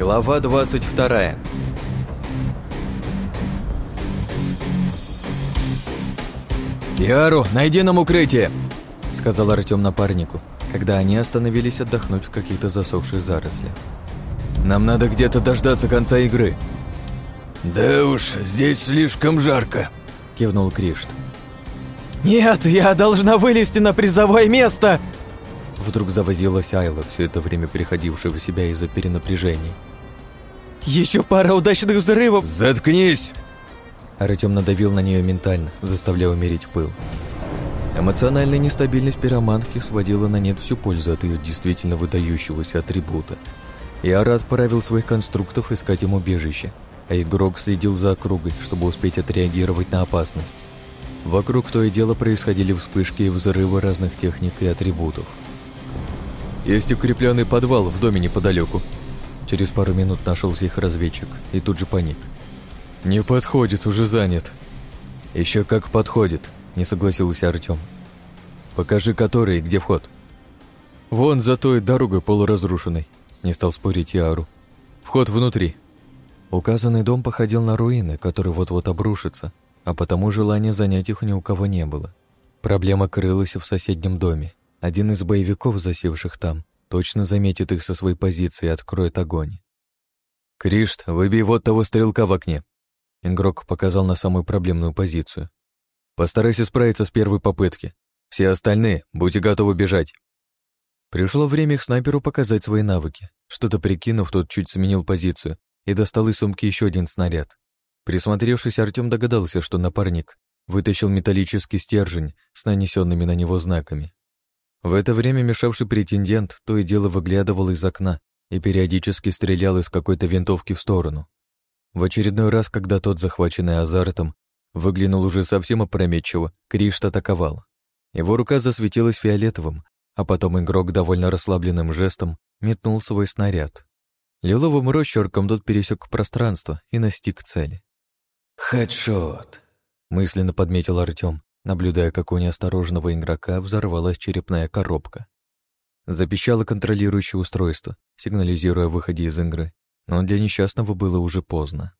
Глава 22 «Яру, найди нам укрытие!» — сказал Артем напарнику, когда они остановились отдохнуть в каких-то засохших зарослях. «Нам надо где-то дождаться конца игры». «Да уж, здесь слишком жарко», — кивнул Кришт. «Нет, я должна вылезти на призовое место!» Вдруг завозилась Айла, все это время приходившая в себя из-за перенапряжений. «Еще пара удачных взрывов!» «Заткнись!» Артем надавил на нее ментально, заставляя умерить пыл. Эмоциональная нестабильность пиромантки сводила на нет всю пользу от ее действительно выдающегося атрибута. Иара отправил своих конструктов искать им убежище, а игрок следил за округой, чтобы успеть отреагировать на опасность. Вокруг то и дело происходили вспышки и взрывы разных техник и атрибутов. «Есть укрепленный подвал в доме неподалеку». Через пару минут нашелся их разведчик и тут же паник. «Не подходит, уже занят». «Еще как подходит», — не согласился Артем. «Покажи, который и где вход». «Вон за той дорогой полуразрушенной», — не стал спорить Яру. «Вход внутри». Указанный дом походил на руины, которые вот-вот обрушатся, а потому желания занять их ни у кого не было. Проблема крылась в соседнем доме. Один из боевиков, засевших там, точно заметит их со своей позиции и откроет огонь. «Кришт, выбей вот того стрелка в окне», Игрок показал на самую проблемную позицию. «Постарайся справиться с первой попытки. Все остальные, будьте готовы бежать». Пришло время их снайперу показать свои навыки. Что-то прикинув, тот чуть сменил позицию и достал из сумки еще один снаряд. Присмотревшись, Артем догадался, что напарник вытащил металлический стержень с нанесенными на него знаками. В это время мешавший претендент то и дело выглядывал из окна и периодически стрелял из какой-то винтовки в сторону. В очередной раз, когда тот, захваченный азартом, выглянул уже совсем опрометчиво, Кришт атаковал. Его рука засветилась фиолетовым, а потом игрок довольно расслабленным жестом метнул свой снаряд. Лиловым росчерком тот пересек пространство и настиг цели. «Хедшот!» — мысленно подметил Артем, наблюдая, как у неосторожного игрока взорвалась черепная коробка. Запищало контролирующее устройство, сигнализируя о выходе из игры но для несчастного было уже поздно.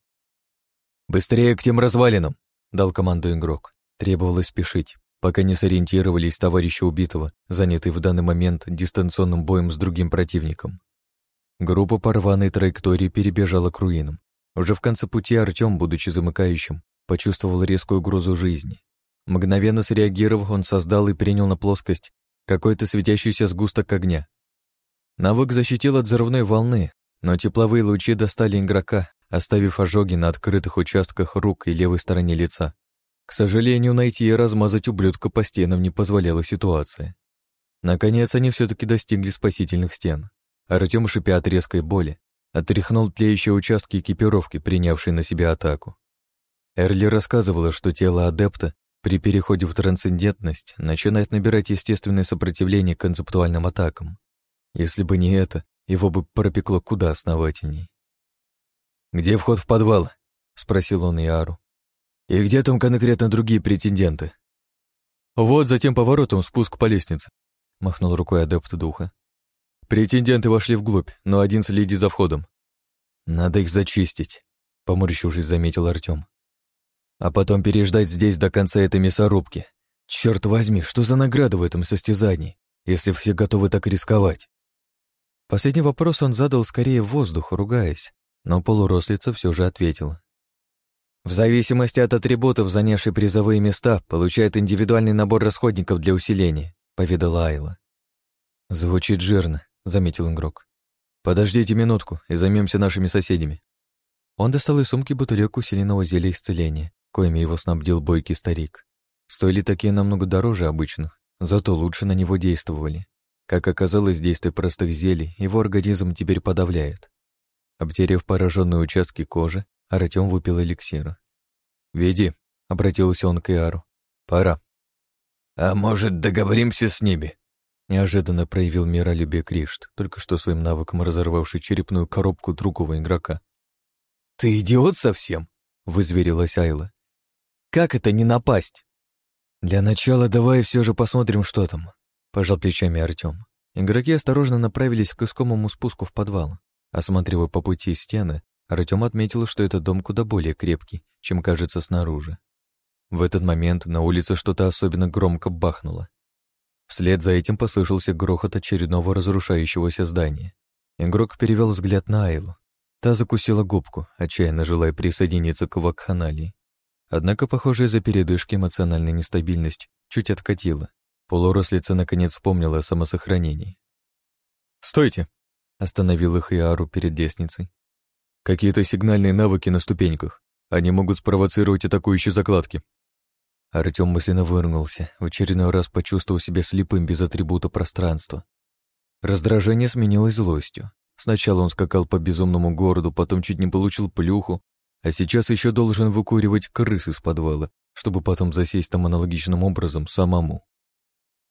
«Быстрее к тем развалинам!» — дал команду игрок. Требовалось спешить, пока не сориентировались товарища убитого, занятый в данный момент дистанционным боем с другим противником. Группа по рваной траектории перебежала к руинам. Уже в конце пути Артем, будучи замыкающим, почувствовал резкую угрозу жизни. Мгновенно среагировав, он создал и принял на плоскость какой-то светящийся сгусток огня. Навык защитил от взрывной волны, но тепловые лучи достали игрока, оставив ожоги на открытых участках рук и левой стороне лица. К сожалению, найти и размазать ублюдка по стенам не позволяла ситуация. Наконец, они все-таки достигли спасительных стен. Артем, шипя от резкой боли, отряхнул тлеющие участки экипировки, принявшей на себя атаку. Эрли рассказывала, что тело адепта при переходе в трансцендентность начинает набирать естественное сопротивление концептуальным атакам. Если бы не это, его бы пропекло куда основательней. «Где вход в подвал?» — спросил он Иару. «И где там конкретно другие претенденты?» «Вот за тем поворотом спуск по лестнице», — махнул рукой адепт духа. «Претенденты вошли вглубь, но один следит за входом». «Надо их зачистить», — поморщившись, заметил Артем. «А потом переждать здесь до конца этой мясорубки. Черт возьми, что за награда в этом состязании, если все готовы так рисковать?» Последний вопрос он задал скорее в воздух, ругаясь, но полурослица все же ответила. В зависимости от атрибутов, занявшие призовые места, получают индивидуальный набор расходников для усиления, поведала Айла. Звучит жирно, заметил игрок. Подождите минутку и займемся нашими соседями. Он достал из сумки бутылек усиленного зелья исцеления, коими его снабдил бойкий старик. Стоили такие намного дороже обычных, зато лучше на него действовали. Как оказалось, действие простых зелий его организм теперь подавляет. Обтерев пораженные участки кожи, Артем выпил эликсира. «Веди», — обратился он к Иару. «Пора». «А может, договоримся с ними?» Неожиданно проявил миролюбие Кришт, только что своим навыком разорвавший черепную коробку другого игрока. «Ты идиот совсем?» — вызверилась Айла. «Как это не напасть?» «Для начала давай все же посмотрим, что там», Пожал плечами Артем. Игроки осторожно направились к искомому спуску в подвал. Осматривая по пути стены, Артем отметил, что этот дом куда более крепкий, чем кажется снаружи. В этот момент на улице что-то особенно громко бахнуло. Вслед за этим послышался грохот очередного разрушающегося здания. Игрок перевел взгляд на Айлу. Та закусила губку, отчаянно желая присоединиться к вакханалии. Однако, похоже, из-за передышки эмоциональная нестабильность чуть откатила. Полурослица наконец вспомнила о самосохранении. «Стойте!» — остановил их Иару перед лестницей. «Какие-то сигнальные навыки на ступеньках. Они могут спровоцировать атакующие закладки». Артем мысленно вырнулся, в очередной раз почувствовал себя слепым без атрибута пространства. Раздражение сменилось злостью. Сначала он скакал по безумному городу, потом чуть не получил плюху, а сейчас еще должен выкуривать крыс из подвала, чтобы потом засесть там аналогичным образом самому.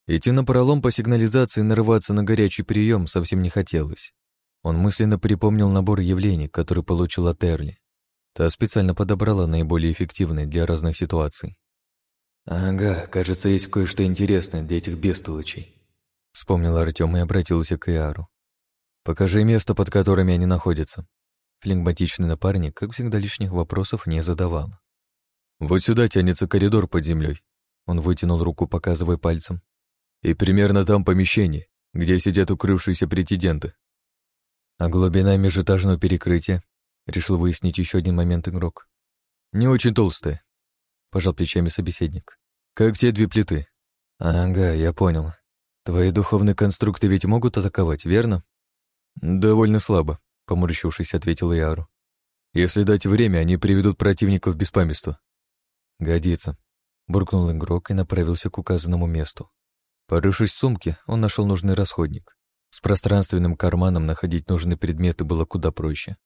Идти на пролом по сигнализации и нарываться на горячий прием совсем не хотелось. Он мысленно припомнил набор явлений, который получил от Эрли. Та специально подобрала наиболее эффективные для разных ситуаций. «Ага, кажется, есть кое-что интересное для этих бестолочей», — вспомнил Артем и обратился к Иару. «Покажи место, под которыми они находятся». Флегматичный напарник, как всегда, лишних вопросов не задавал. «Вот сюда тянется коридор под землей. Он вытянул руку, показывая пальцем. «И примерно там помещение, где сидят укрывшиеся претенденты». «А глубина межэтажного перекрытия?» — решил выяснить еще один момент игрок. «Не очень толстая», — пожал плечами собеседник. Как те две плиты. Ага, я понял. Твои духовные конструкты ведь могут атаковать, верно? Довольно слабо, поморщившись, ответил Яру. Если дать время, они приведут противников в беспамятство. Годится. Буркнул игрок и направился к указанному месту. Порывшись в сумке, он нашел нужный расходник. С пространственным карманом находить нужные предметы было куда проще.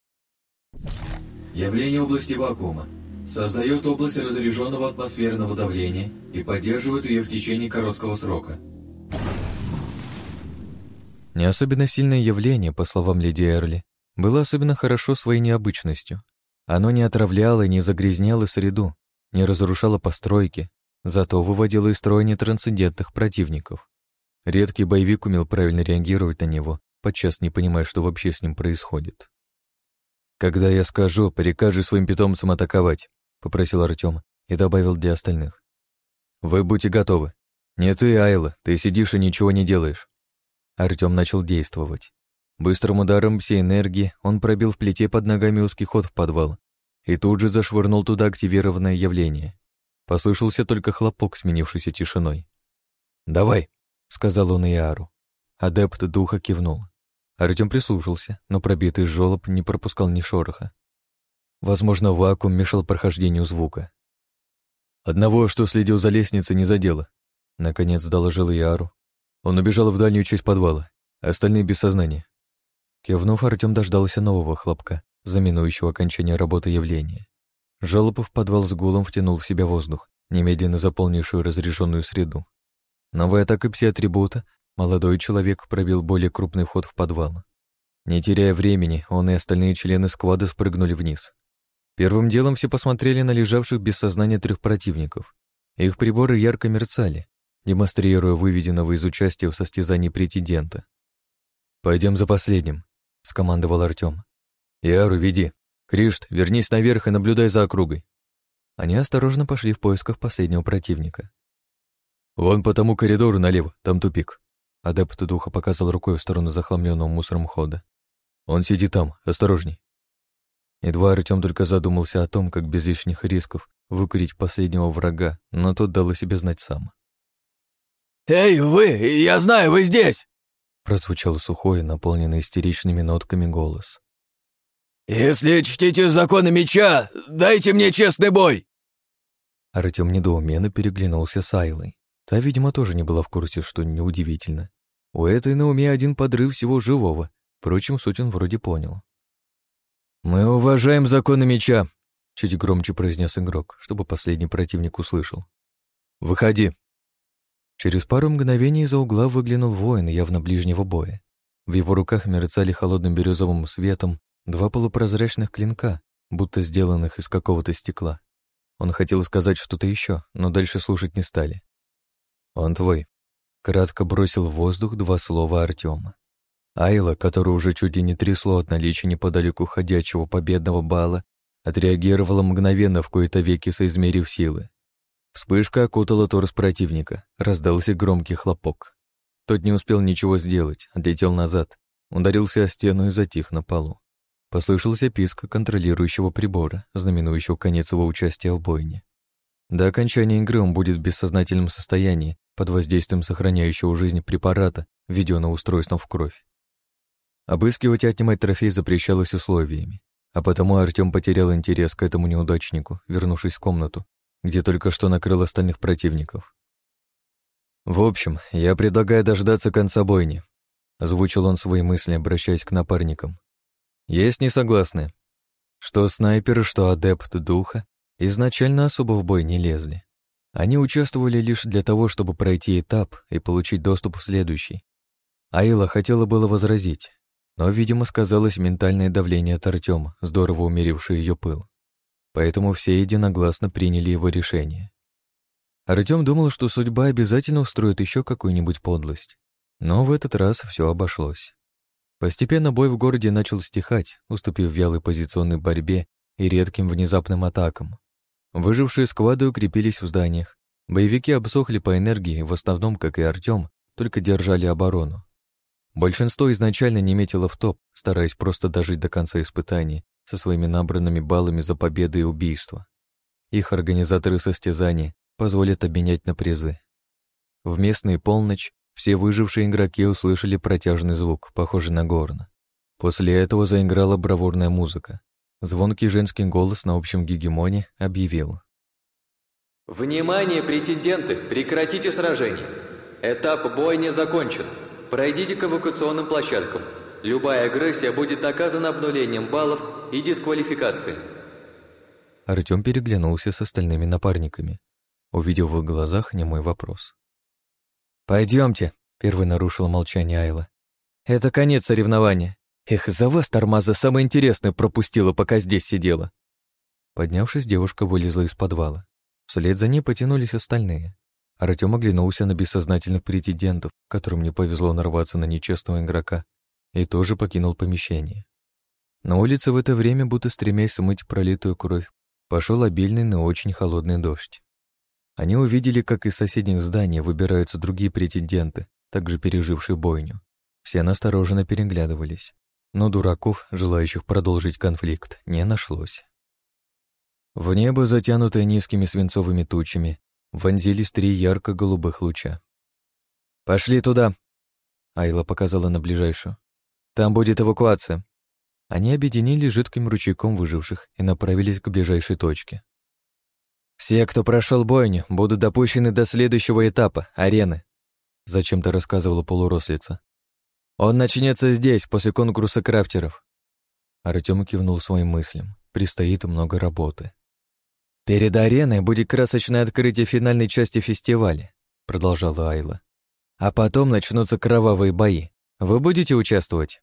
Явление области вакуума создает область разряженного атмосферного давления и поддерживает ее в течение короткого срока. Не особенно сильное явление, по словам леди Эрли, было особенно хорошо своей необычностью. Оно не отравляло и не загрязняло среду, не разрушало постройки, зато выводило из строя нетрансцендентных противников. Редкий боевик умел правильно реагировать на него, подчас не понимая, что вообще с ним происходит. «Когда я скажу, прикажи своим питомцам атаковать», — попросил Артем и добавил для остальных. «Вы будьте готовы. Не ты, Айла, ты сидишь и ничего не делаешь». Артем начал действовать. Быстрым ударом всей энергии он пробил в плите под ногами узкий ход в подвал и тут же зашвырнул туда активированное явление. Послышался только хлопок, сменившийся тишиной. «Давай», — сказал он Иару. Адепт духа кивнул. Артем прислушался, но пробитый жёлоб не пропускал ни шороха. Возможно, вакуум мешал прохождению звука. Одного, что следил за лестницей, не задело. Наконец доложил Яру. Он убежал в дальнюю часть подвала, остальные без сознания. Кивнув, Артем дождался нового хлопка, заминующего окончания работы явления. Жолоб в подвал с гулом втянул в себя воздух, немедленно заполнившую разрешенную среду. Новая атака пси-атрибута Молодой человек пробил более крупный вход в подвал. Не теряя времени, он и остальные члены сквада спрыгнули вниз. Первым делом все посмотрели на лежавших без сознания трех противников. Их приборы ярко мерцали, демонстрируя выведенного из участия в состязании претендента. «Пойдем за последним», — скомандовал Артем. «Яру, веди. Кришт, вернись наверх и наблюдай за округой». Они осторожно пошли в поисках последнего противника. «Вон по тому коридору налево, там тупик», Адепт духа показал рукой в сторону захламленного мусором хода. «Он сидит там, осторожней». Едва Артем только задумался о том, как без лишних рисков выкурить последнего врага, но тот дал о себе знать сам. «Эй, вы! Я знаю, вы здесь!» Прозвучал сухой, наполненный истеричными нотками голос. «Если чтите законы меча, дайте мне честный бой!» Артем недоуменно переглянулся с Айлой. Та, видимо, тоже не была в курсе, что неудивительно. У этой на уме один подрыв всего живого. Впрочем, суть он вроде понял. «Мы уважаем законы меча», — чуть громче произнес игрок, чтобы последний противник услышал. «Выходи». Через пару мгновений из-за угла выглянул воин явно ближнего боя. В его руках мерцали холодным бирюзовым светом два полупрозрачных клинка, будто сделанных из какого-то стекла. Он хотел сказать что-то еще, но дальше слушать не стали. «Он твой», — кратко бросил в воздух два слова Артема. Айла, которую уже чуть и не трясло от наличия неподалеку ходячего победного бала, отреагировала мгновенно в кои-то веки соизмерив силы. Вспышка окутала торс противника, раздался громкий хлопок. Тот не успел ничего сделать, отлетел назад, ударился о стену и затих на полу. Послышался писк контролирующего прибора, знаменующего конец его участия в бойне. До окончания игры он будет в бессознательном состоянии, под воздействием сохраняющего жизнь препарата, введенного устройством в кровь. Обыскивать и отнимать трофей запрещалось условиями, а потому Артем потерял интерес к этому неудачнику, вернувшись в комнату, где только что накрыл остальных противников. «В общем, я предлагаю дождаться конца бойни», — озвучил он свои мысли, обращаясь к напарникам. «Есть несогласные. Что снайперы, что адепт духа изначально особо в бой не лезли. Они участвовали лишь для того, чтобы пройти этап и получить доступ в следующий. Аила хотела было возразить, но, видимо, сказалось ментальное давление от Артема, здорово умерившее ее пыл. Поэтому все единогласно приняли его решение. Артем думал, что судьба обязательно устроит еще какую-нибудь подлость. Но в этот раз все обошлось. Постепенно бой в городе начал стихать, уступив вялой позиционной борьбе и редким внезапным атакам. Выжившие сквады укрепились в зданиях. Боевики обсохли по энергии, в основном, как и Артем, только держали оборону. Большинство изначально не метило в топ, стараясь просто дожить до конца испытаний со своими набранными баллами за победы и убийства. Их организаторы состязаний позволят обменять на призы. В местный полночь все выжившие игроки услышали протяжный звук, похожий на горн. После этого заиграла бравурная музыка. Звонкий женский голос на общем гегемоне объявил. «Внимание, претенденты! Прекратите сражение! Этап боя не закончен. Пройдите к эвакуационным площадкам. Любая агрессия будет наказана обнулением баллов и дисквалификацией». Артем переглянулся с остальными напарниками, увидев в их глазах немой вопрос. «Пойдемте», — первый нарушил молчание Айла. «Это конец соревнования. Эх, за вас, Тормаза, самое интересное пропустила, пока здесь сидела. Поднявшись, девушка вылезла из подвала. Вслед за ней потянулись остальные. Артем оглянулся на бессознательных претендентов, которым не повезло нарваться на нечестного игрока, и тоже покинул помещение. На улице в это время, будто стремясь смыть пролитую кровь, пошел обильный, но очень холодный дождь. Они увидели, как из соседних зданий выбираются другие претенденты, также пережившие бойню. Все настороженно переглядывались но дураков, желающих продолжить конфликт, не нашлось. В небо, затянутое низкими свинцовыми тучами, вонзились три ярко-голубых луча. «Пошли туда!» Айла показала на ближайшую. «Там будет эвакуация». Они объединили жидким ручейком выживших и направились к ближайшей точке. «Все, кто прошел бойню, будут допущены до следующего этапа — арены», — зачем-то рассказывала полурослица. Он начнется здесь, после конкурса крафтеров. Артем кивнул своим мыслям. Предстоит много работы. Перед ареной будет красочное открытие финальной части фестиваля, продолжала Айла. А потом начнутся кровавые бои. Вы будете участвовать?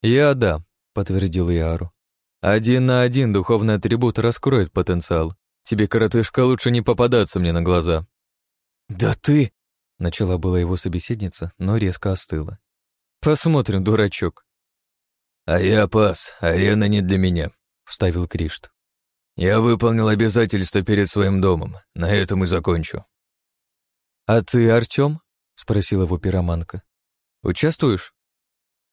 Я да, подтвердил Яру. Один на один духовный атрибут раскроет потенциал. Тебе, коротышка, лучше не попадаться мне на глаза. Да ты... Начала была его собеседница, но резко остыла. Посмотрим, дурачок. А я пас, арена не для меня, вставил Кришт. Я выполнил обязательства перед своим домом, на этом и закончу. А ты, Артём? спросила его пироманка. Участвуешь?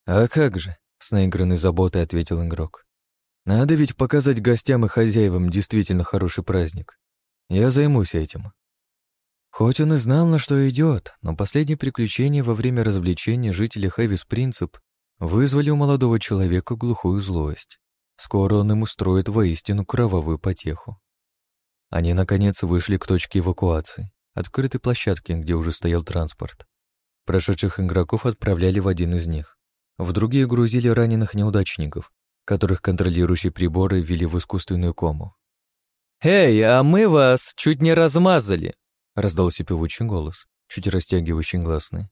А как же, с наигранной заботой ответил игрок. Надо ведь показать гостям и хозяевам действительно хороший праздник. Я займусь этим. Хоть он и знал, на что идет, но последние приключения во время развлечения жителей Хэвис Принцип вызвали у молодого человека глухую злость. Скоро он им устроит воистину кровавую потеху. Они, наконец, вышли к точке эвакуации, открытой площадке, где уже стоял транспорт. Прошедших игроков отправляли в один из них. В другие грузили раненых неудачников, которых контролирующие приборы ввели в искусственную кому. «Эй, а мы вас чуть не размазали!» Раздался певучий голос, чуть растягивающий гласный.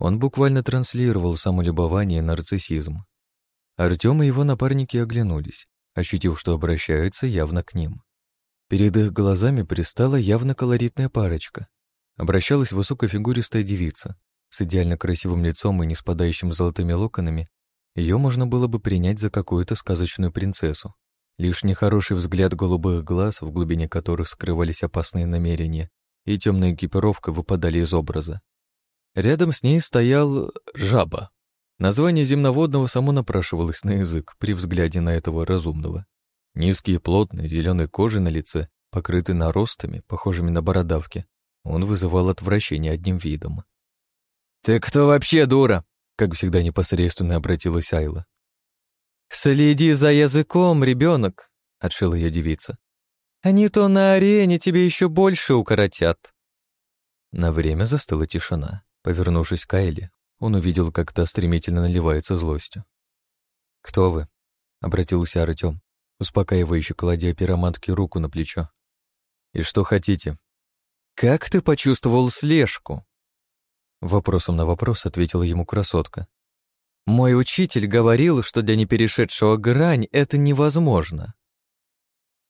Он буквально транслировал самолюбование и нарциссизм. Артем и его напарники оглянулись, ощутив, что обращаются явно к ним. Перед их глазами пристала явно колоритная парочка. Обращалась высокофигуристая девица, с идеально красивым лицом и не спадающим золотыми локонами, ее можно было бы принять за какую-то сказочную принцессу. Лишь нехороший взгляд голубых глаз, в глубине которых скрывались опасные намерения, и темная экипировка выпадали из образа. Рядом с ней стоял жаба. Название земноводного само напрашивалось на язык при взгляде на этого разумного. Низкий и плотный, зеленой кожи на лице, покрытый наростами, похожими на бородавки, он вызывал отвращение одним видом. «Ты кто вообще, дура?» — как всегда непосредственно обратилась Айла. «Следи за языком, ребенок», — отшила ее девица. «Они то на арене тебе еще больше укоротят». На время застыла тишина. Повернувшись к Айле, он увидел, как та стремительно наливается злостью. «Кто вы?» — обратился Артем, успокаивающе кладя пиромантке руку на плечо. «И что хотите?» «Как ты почувствовал слежку?» Вопросом на вопрос ответила ему красотка. Мой учитель говорил, что для неперешедшего грань это невозможно.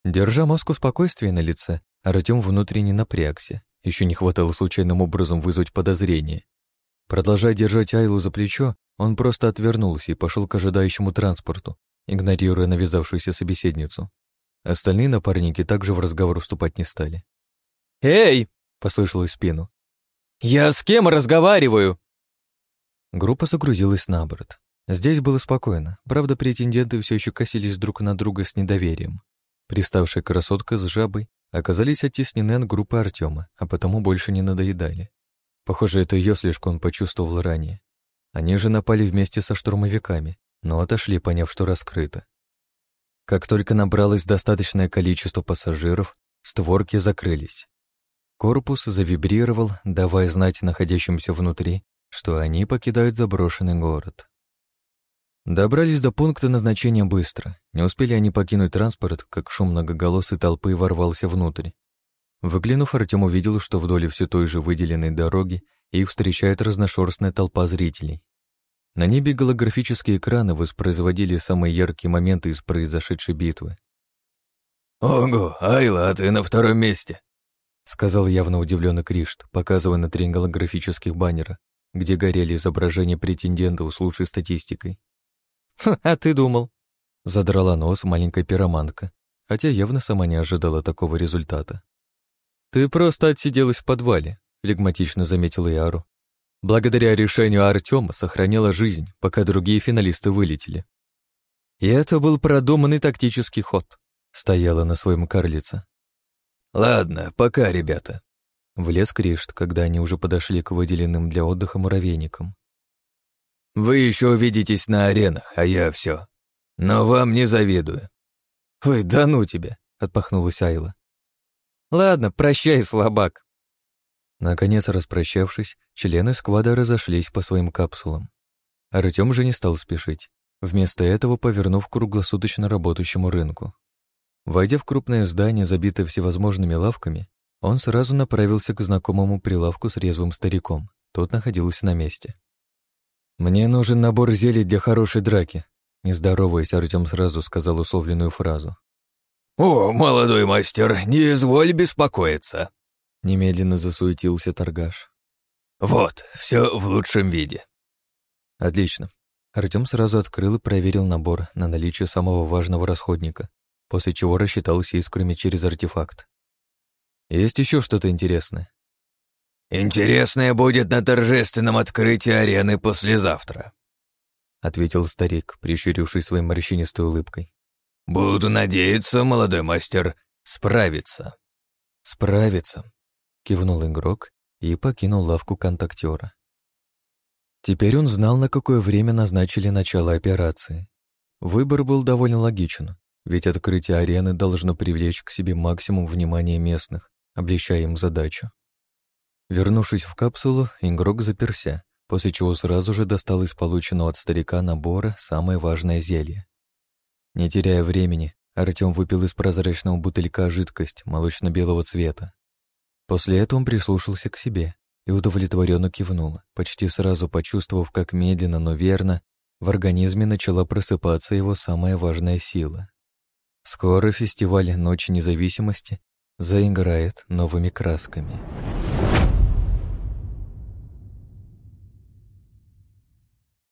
Держа маску спокойствия на лице, Артем внутренне напрягся. Еще не хватало случайным образом вызвать подозрение. Продолжая держать Айлу за плечо, он просто отвернулся и пошел к ожидающему транспорту, игнорируя навязавшуюся собеседницу. Остальные напарники также в разговор вступать не стали. «Эй!» — послышалось в спину. «Я с кем разговариваю?» Группа загрузилась на борт. Здесь было спокойно, правда, претенденты все еще косились друг на друга с недоверием. Приставшая красотка с жабой оказались оттеснены от группы Артема, а потому больше не надоедали. Похоже, это ее слежку он почувствовал ранее. Они же напали вместе со штурмовиками, но отошли, поняв, что раскрыто. Как только набралось достаточное количество пассажиров, створки закрылись. Корпус завибрировал, давая знать находящимся внутри, что они покидают заброшенный город. Добрались до пункта назначения быстро. Не успели они покинуть транспорт, как шум многоголосой толпы ворвался внутрь. Выглянув, Артем увидел, что вдоль все той же выделенной дороги их встречает разношерстная толпа зрителей. На небе голографические экраны воспроизводили самые яркие моменты из произошедшей битвы. «Ого, Айла, а ты на втором месте!» — сказал явно удивленный Кришт, показывая на три голографических баннера, где горели изображения претендентов с лучшей статистикой. «А ты думал?» — задрала нос маленькая пироманка, хотя явно сама не ожидала такого результата. «Ты просто отсиделась в подвале», — флегматично заметила Яру. «Благодаря решению Артема сохранила жизнь, пока другие финалисты вылетели». И это был продуманный тактический ход. Стояла на своем карлице. «Ладно, пока, ребята», Влез Кришт, когда они уже подошли к выделенным для отдыха муравейникам. «Вы еще увидитесь на аренах, а я все. Но вам не завидую». «Ой, да ну тебя!» — отпахнулась Айла. «Ладно, прощай, слабак». Наконец, распрощавшись, члены сквада разошлись по своим капсулам. Артем же не стал спешить, вместо этого повернув к круглосуточно работающему рынку. Войдя в крупное здание, забитое всевозможными лавками, он сразу направился к знакомому прилавку с резвым стариком. Тот находился на месте. «Мне нужен набор зелий для хорошей драки», не здороваясь, Артем сразу сказал условленную фразу. «О, молодой мастер, не изволь беспокоиться!» Немедленно засуетился торгаш. «Вот, все в лучшем виде». «Отлично». Артем сразу открыл и проверил набор на наличие самого важного расходника, после чего рассчитался искрами через артефакт. Есть еще что-то интересное? Интересное будет на торжественном открытии арены послезавтра, ответил старик, прищурившись своей морщинистой улыбкой. Буду надеяться, молодой мастер, справиться. Справиться, кивнул игрок и покинул лавку контактера. Теперь он знал, на какое время назначили начало операции. Выбор был довольно логичен, ведь открытие арены должно привлечь к себе максимум внимания местных, облегчая им задачу. Вернувшись в капсулу, игрок заперся, после чего сразу же достал из полученного от старика набора самое важное зелье. Не теряя времени, Артем выпил из прозрачного бутылька жидкость молочно-белого цвета. После этого он прислушался к себе и удовлетворенно кивнул, почти сразу почувствовав, как медленно, но верно в организме начала просыпаться его самая важная сила. Скоро фестиваль Ночи независимости заиграет новыми красками.